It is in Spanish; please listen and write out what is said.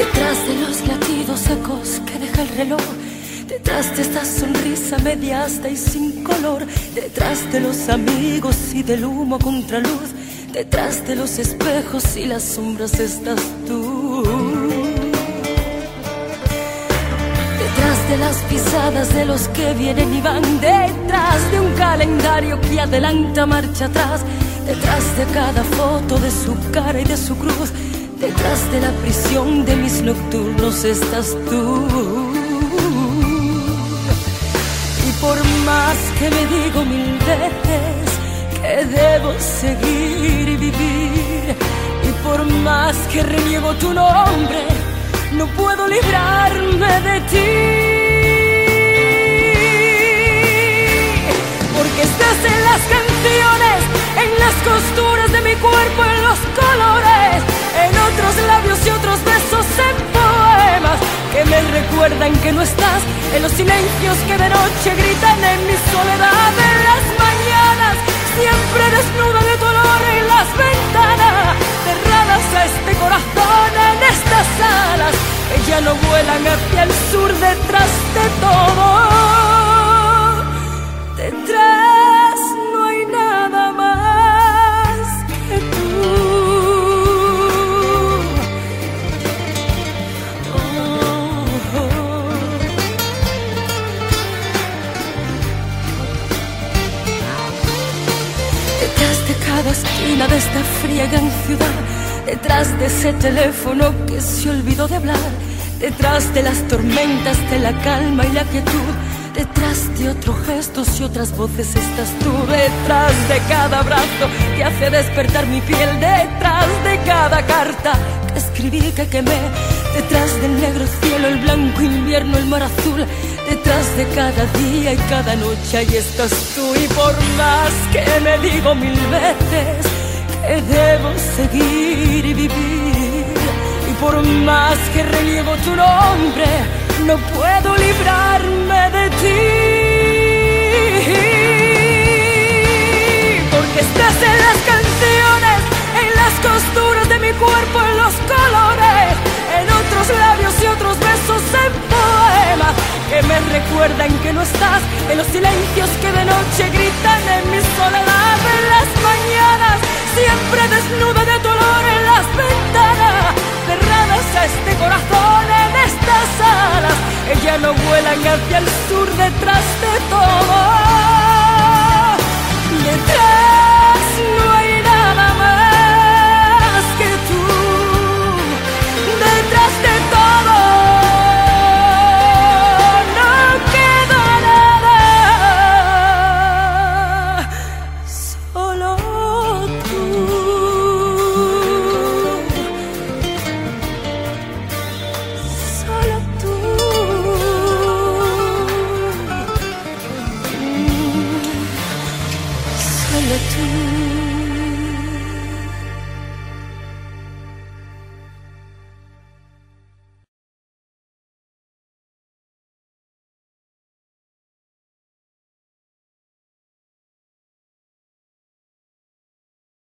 Detrás de los latidos secos que deja el reloj, detrás de esta sonrisa media hasta y sin color, detrás de los amigos y del humo contra luz, detrás de los espejos y las sombras estás tú. Detrás de las pisadas de los que vienen y van, detrás de un calendario que adelanta marcha atrás, detrás de cada foto de su cara y de su cruz Detrás de la prisión de mis nocturnos estás tú. Y por más que me digo mil veces que debo seguir y vivir, y por más que reniego tu nombre, no puedo librarme de ti. Porque estás en las canciones, en las costuras de mi cuerpo, en los colores otros labios y otros besos en poemas que me recuerdan que no estás en los silencios que de noche gritan en mi soledad en las mañanas siempre desnuda de dolor en las ventanas esquina de esta fría gran ciudad, detrás de ese teléfono que se olvidó de hablar, detrás de las tormentas de la calma y la quietud, detrás de otros gestos y otras voces estás tú, detrás de cada abrazo que hace despertar mi piel, detrás de cada carta que escribí que quemé, detrás del negro cielo, el blanco invierno, el mar azul Detrás de cada día y cada noche ahí estás tú y por más que me digo mil veces debo seguir y vivir. Y por más que reniego tu nombre no puedo librarme de ti. Porque estás en las canciones en las costuras de mi cuerpo en los colores en otros labios y otros besos en poemas que me recuerdan que no estás en los silencios que de noche gritan en mi soledad siempre desnuda de dolor en las ventanas, cerradas a este corazón en estas alas, ella no vuelan hacia el sur detrás de todo.